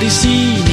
d'ici